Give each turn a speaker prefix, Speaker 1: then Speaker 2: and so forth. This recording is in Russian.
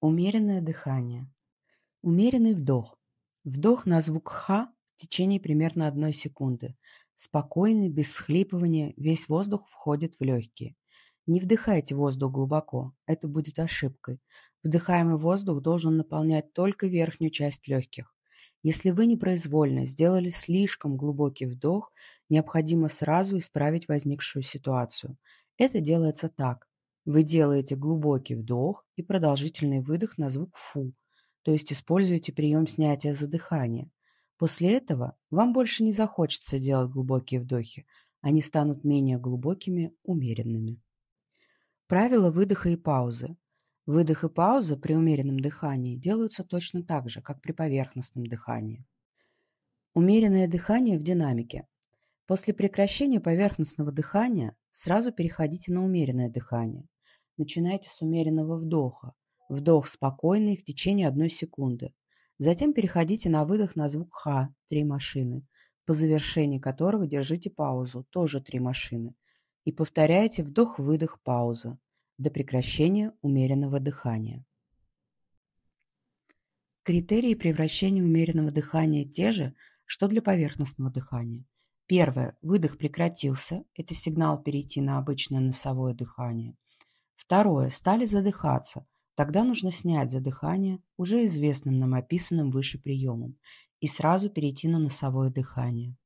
Speaker 1: Умеренное дыхание. Умеренный вдох. Вдох на звук «х» в течение примерно одной секунды. Спокойный, без схлипывания, весь воздух входит в легкие. Не вдыхайте воздух глубоко, это будет ошибкой. Вдыхаемый воздух должен наполнять только верхнюю часть легких. Если вы непроизвольно сделали слишком глубокий вдох, необходимо сразу исправить возникшую ситуацию. Это делается так. Вы делаете глубокий вдох и продолжительный выдох на звук «фу», то есть используете прием снятия задыхания. После этого вам больше не захочется делать глубокие вдохи, они станут менее глубокими, умеренными. Правила выдоха и паузы. Выдох и пауза при умеренном дыхании делаются точно так же, как при поверхностном дыхании. Умеренное дыхание в динамике. После прекращения поверхностного дыхания сразу переходите на умеренное дыхание. Начинайте с умеренного вдоха. Вдох спокойный в течение одной секунды. Затем переходите на выдох на звук «х» – три машины, по завершении которого держите паузу, тоже три машины, и повторяйте вдох-выдох пауза до прекращения умеренного дыхания. Критерии превращения умеренного дыхания те же, что для поверхностного дыхания. Первое. Выдох прекратился. Это сигнал перейти на обычное носовое дыхание. Второе. Стали задыхаться. Тогда нужно снять задыхание уже известным нам описанным выше приемом и сразу перейти на носовое дыхание.